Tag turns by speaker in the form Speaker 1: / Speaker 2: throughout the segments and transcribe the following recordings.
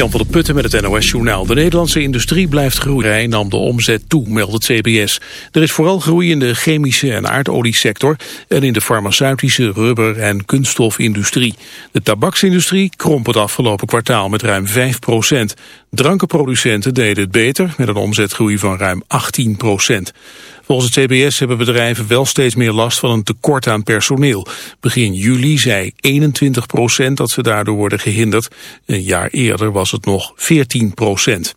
Speaker 1: Jan van der Putten met het NOS-journaal. De Nederlandse industrie blijft groeien, nam de omzet toe, meldt het CBS. Er is vooral groei in de chemische en aardoliesector... en in de farmaceutische, rubber- en kunststofindustrie. De tabaksindustrie kromp het afgelopen kwartaal met ruim 5 procent. Drankenproducenten deden het beter, met een omzetgroei van ruim 18 procent. Volgens het CBS hebben bedrijven wel steeds meer last van een tekort aan personeel. Begin juli zei 21 procent dat ze daardoor worden gehinderd. Een jaar eerder was het nog 14 procent.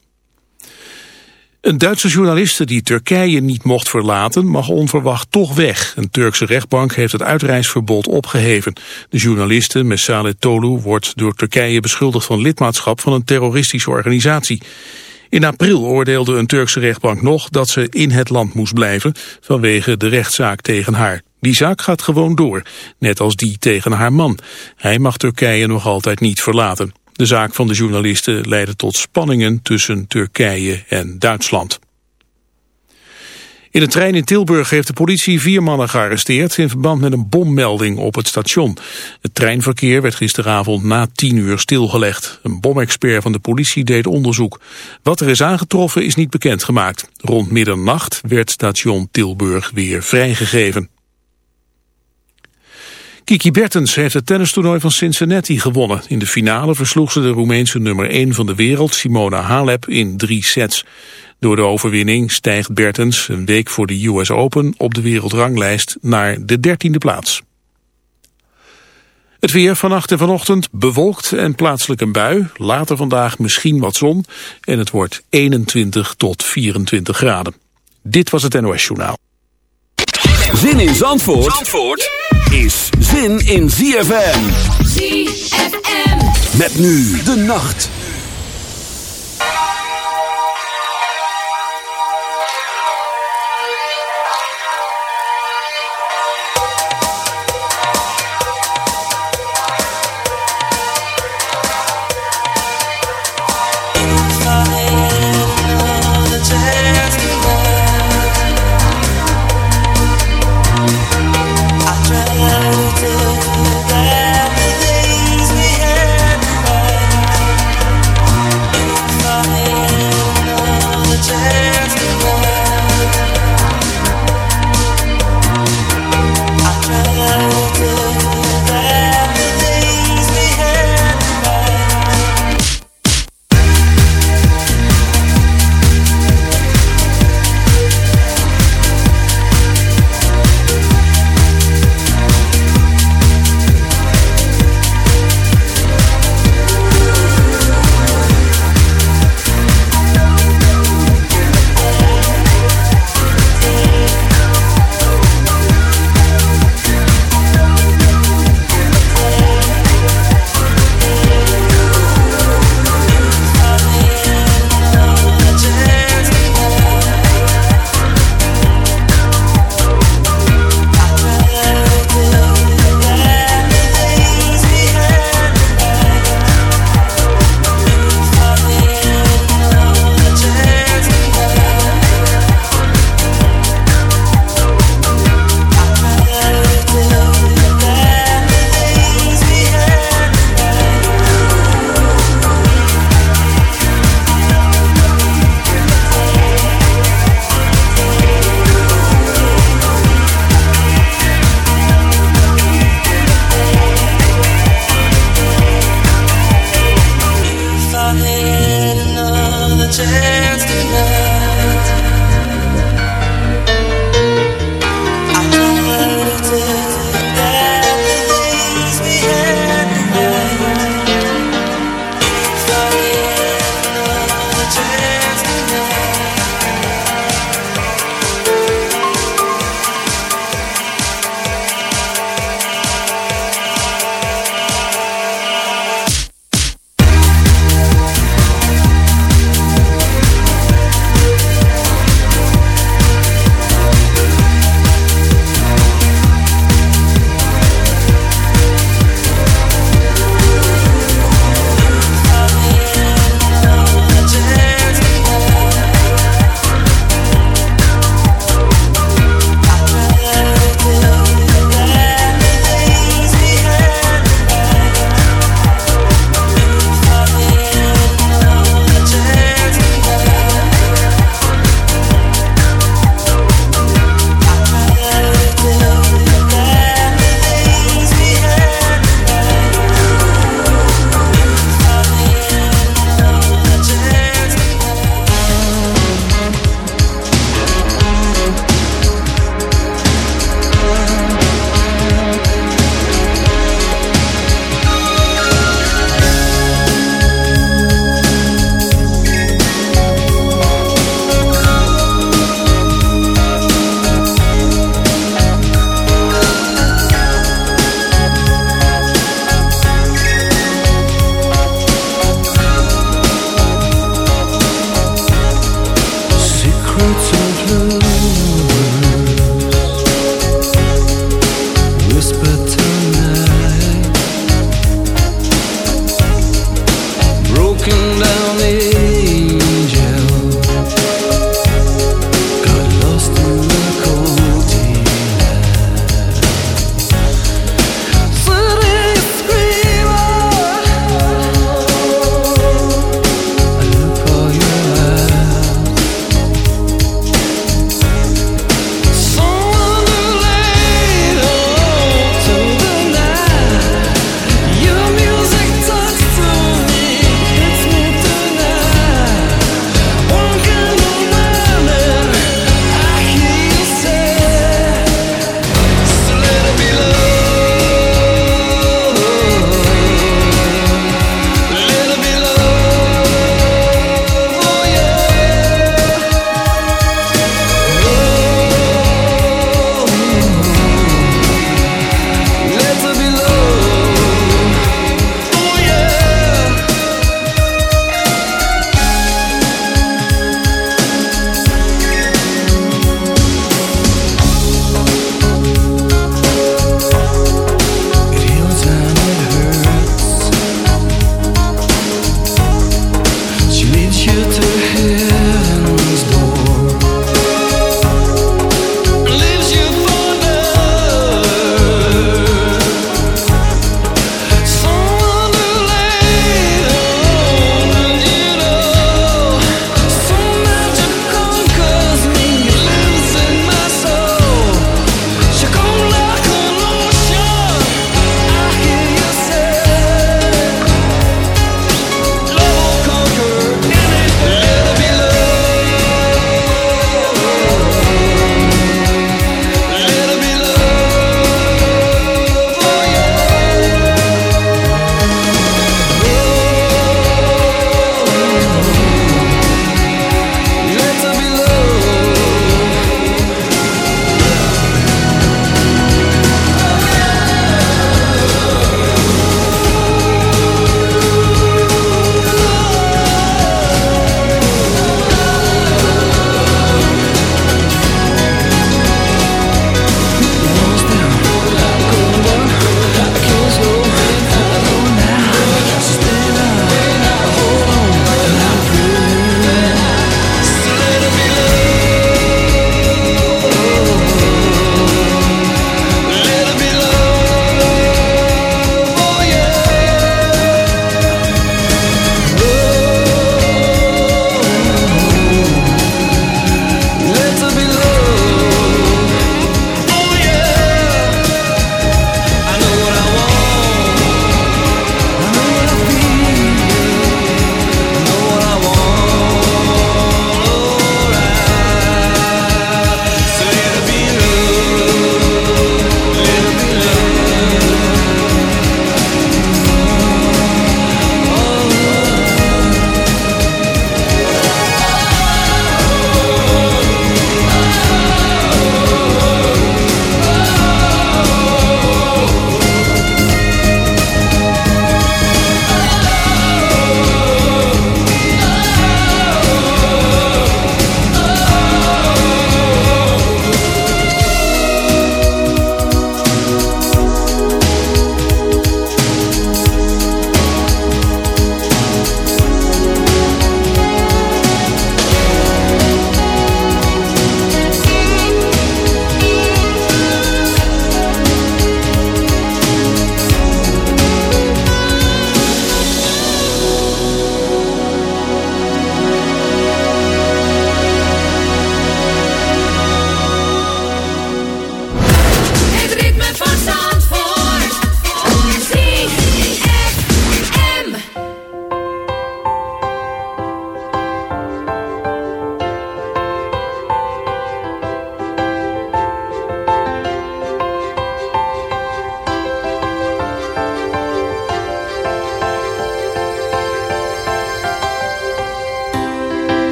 Speaker 1: Een Duitse journaliste die Turkije niet mocht verlaten mag onverwacht toch weg. Een Turkse rechtbank heeft het uitreisverbod opgeheven. De journaliste Mesale Tolu wordt door Turkije beschuldigd van lidmaatschap van een terroristische organisatie. In april oordeelde een Turkse rechtbank nog dat ze in het land moest blijven vanwege de rechtszaak tegen haar. Die zaak gaat gewoon door, net als die tegen haar man. Hij mag Turkije nog altijd niet verlaten. De zaak van de journalisten leidde tot spanningen tussen Turkije en Duitsland. In een trein in Tilburg heeft de politie vier mannen gearresteerd in verband met een bommelding op het station. Het treinverkeer werd gisteravond na tien uur stilgelegd. Een bomexpert van de politie deed onderzoek. Wat er is aangetroffen is niet bekendgemaakt. Rond middernacht werd station Tilburg weer vrijgegeven. Kiki Bertens heeft het tennistoernooi van Cincinnati gewonnen. In de finale versloeg ze de Roemeense nummer 1 van de wereld, Simona Halep, in drie sets. Door de overwinning stijgt Bertens een week voor de US Open op de wereldranglijst naar de dertiende plaats. Het weer vannacht en vanochtend bewolkt en plaatselijk een bui. Later vandaag misschien wat zon en het wordt 21 tot 24 graden. Dit was het NOS Journaal.
Speaker 2: Zin in Zandvoort, Zandvoort is zin in ZFM. ZFM. Met nu de nacht.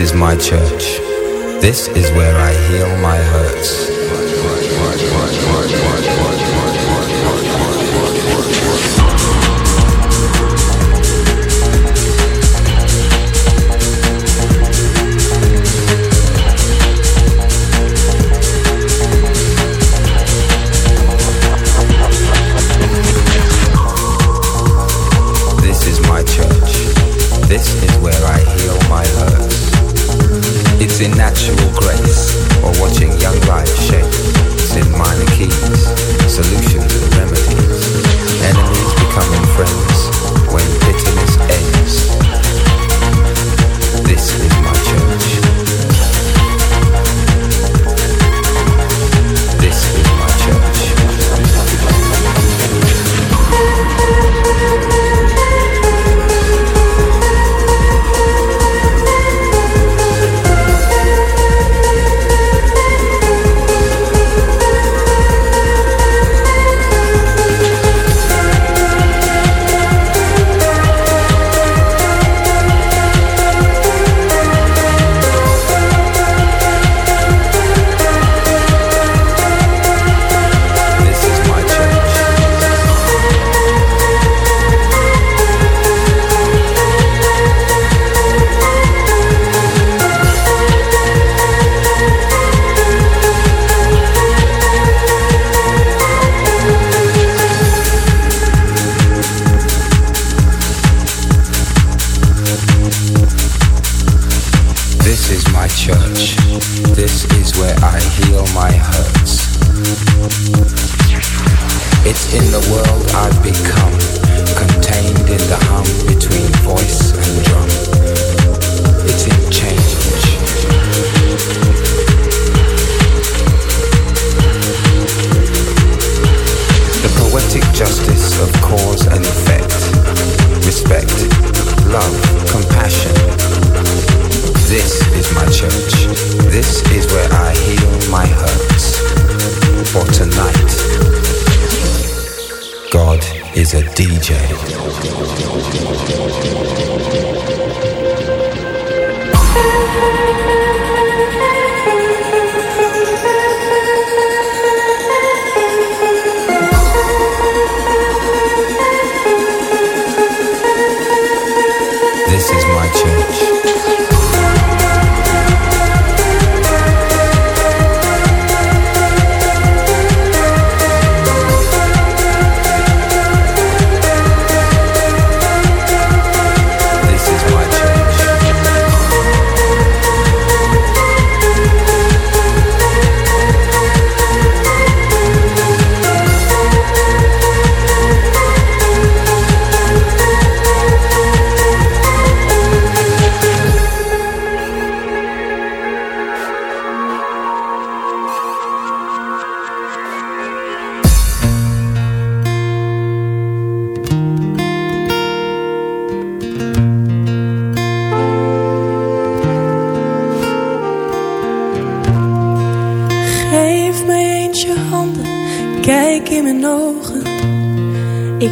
Speaker 3: is
Speaker 4: my church. This is where I heal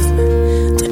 Speaker 5: dat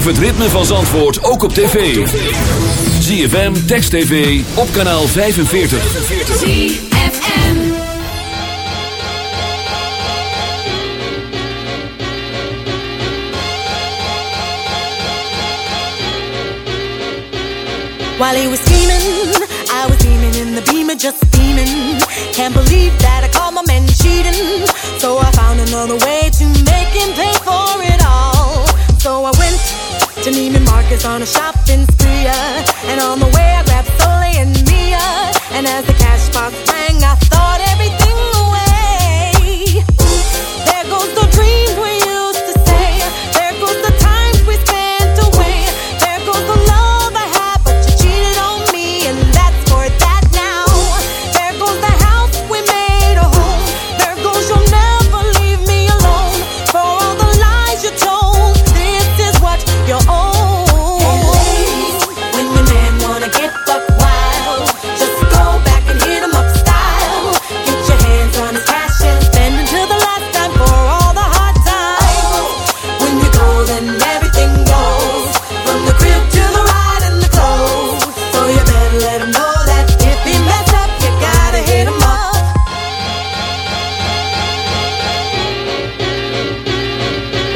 Speaker 2: Beleef het ritme van Zandvoort ook op tv. ZFM, Text TV, op kanaal 45.
Speaker 6: ZFM While he was steaming, I was steaming in the beamer, just steaming. Can't believe that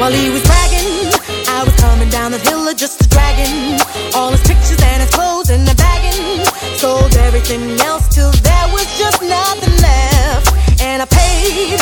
Speaker 6: While he was bragging, I was coming down the hill just a dragon. All his pictures and his clothes in a bagging. Sold everything else till there was just nothing left. And I paid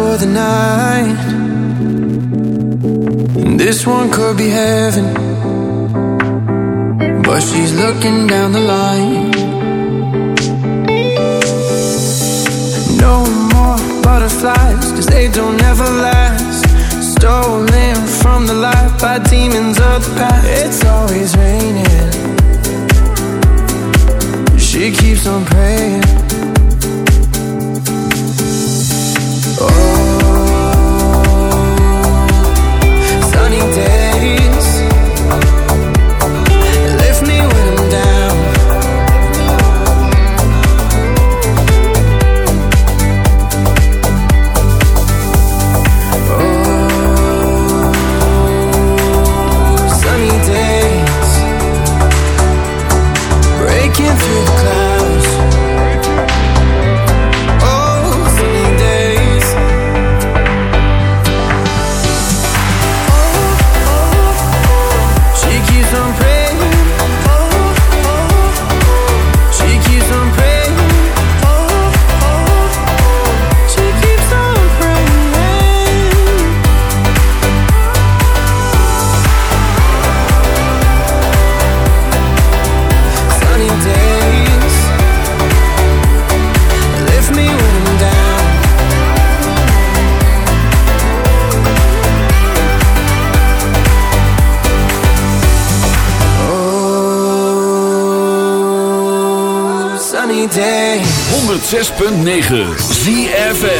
Speaker 5: For the night.
Speaker 7: 106.9 ZFM.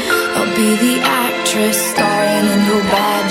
Speaker 8: The actress starring in your bad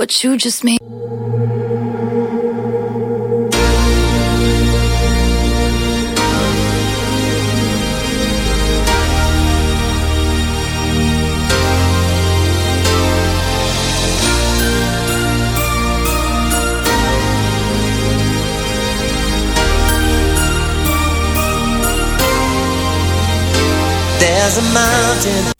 Speaker 8: what you just made.
Speaker 9: There's a mountain.